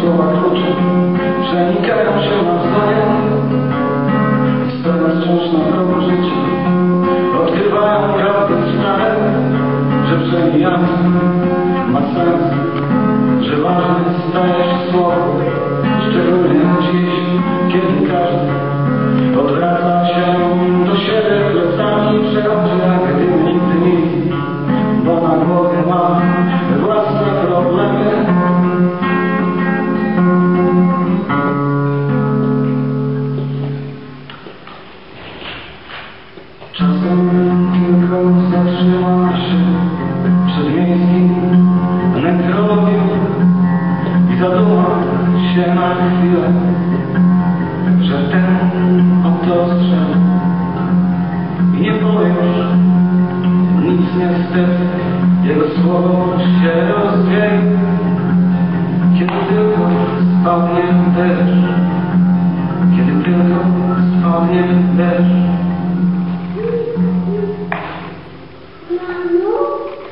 słowa kluczy przenikają się nawzajem. Stojąc wciąż na progu życia. Odkrywają prawdę sprawę Że przemijamy ma sens Że ważne staje się słowo Czasem tylko zatrzyma się przed miejskim nekrologiem i zaduma się na chwilę, że ten oto i nie powie już nic niestety, jego słowo się rozwieje, kiedy tylko spadnie deszcz, kiedy tylko spadnie deszcz. Uhum.